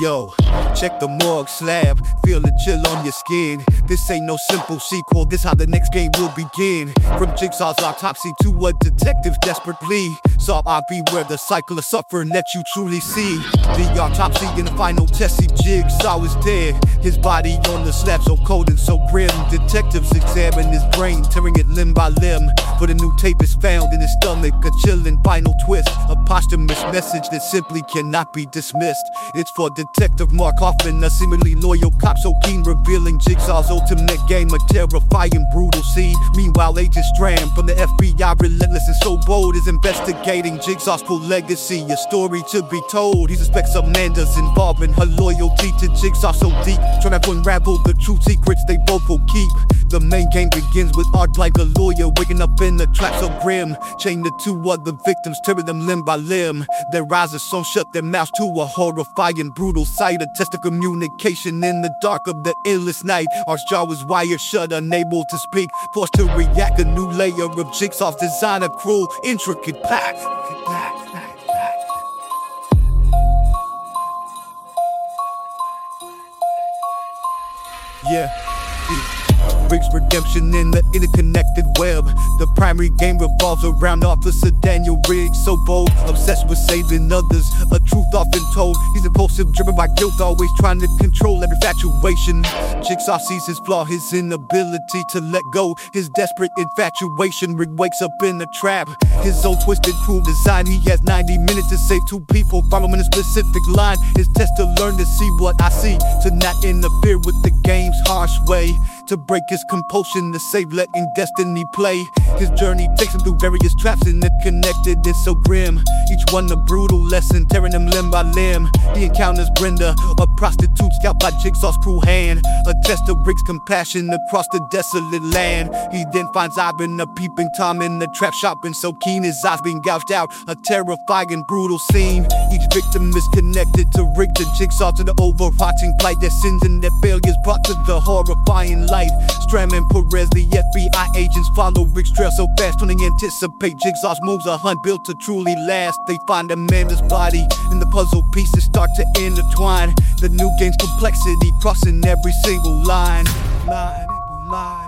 Yo, check the morgue slab, feel the chill on your skin. This ain't no simple sequel, this how the next game will begin. From Jigsaw's autopsy to a detective's desperate plea. Saw I'll be where the cycle of suffering that you truly see. The autopsy and the final test, see Jigsaw is dead. His body on the slab, so cold and so grim. Detectives examine his brain, tearing it limb by limb. But a new tape is found in his stomach, a chilling final twist. A posthumous message that simply cannot be dismissed. It's for Detective Mark Hoffman, a seemingly loyal cop so keen, revealing Jigsaw's ultimate game, a terrifying, brutal scene. Meanwhile, Agent Strahm from the FBI, relentless and so bold, is investigating Jigsaw's full legacy, a story to be told. He suspects Amanda's involvement, her loyalty to Jigsaw so deep, trying to unravel the true secrets they both will keep. The main game begins with Art like a lawyer waking up in the trap so grim. Chain the two other victims, tearing them limb by limb. Their eyes are sewn shut, their mouths to a horrifying, brutal sight. A test of communication in the dark of the endless night. Art's jaw was wired shut, unable to speak, forced to react. A new layer of Jigsaw's design, a cruel, intricate pack. Yeah. Briggs redemption in the interconnected web. The primary game revolves around Officer Daniel Riggs, so bold, obsessed with saving others. A truth often told. He's impulsive, driven by guilt, always trying to control every infatuation. Jigsaw sees his flaw, his inability to let go. His desperate infatuation. Rigg wakes up in a trap. His own twisted, cruel design. He has 90 minutes to save two people, following a specific line. His test to learn to see what I see, to not interfere with the game's harsh way to break his compulsion to save letting destiny play. His journey takes him through various traps and it connected is so grim. Each one a brutal lesson, tearing him limb by limb. He encounters Brenda, a prostitute scalped by Jigsaw's cruel hand. A test of Rick's compassion across the desolate land. He then finds Ivan, a peeping Tom in the trap shop, and so keen his eyes being gouged out. A terrifying, brutal scene. Each victim is connected to Rick, the Jigsaw to the overarching plight. Their sins and their failures brought to the horrifying light. Strahm and Perez, the FBI agents follow Rick's trail so fast they anticipate Jigsaw's moves. A hunt built to truly last. They find a Amanda's body, and the puzzle pieces start to intertwine. The new game's complexity crossing every single line. Line, line.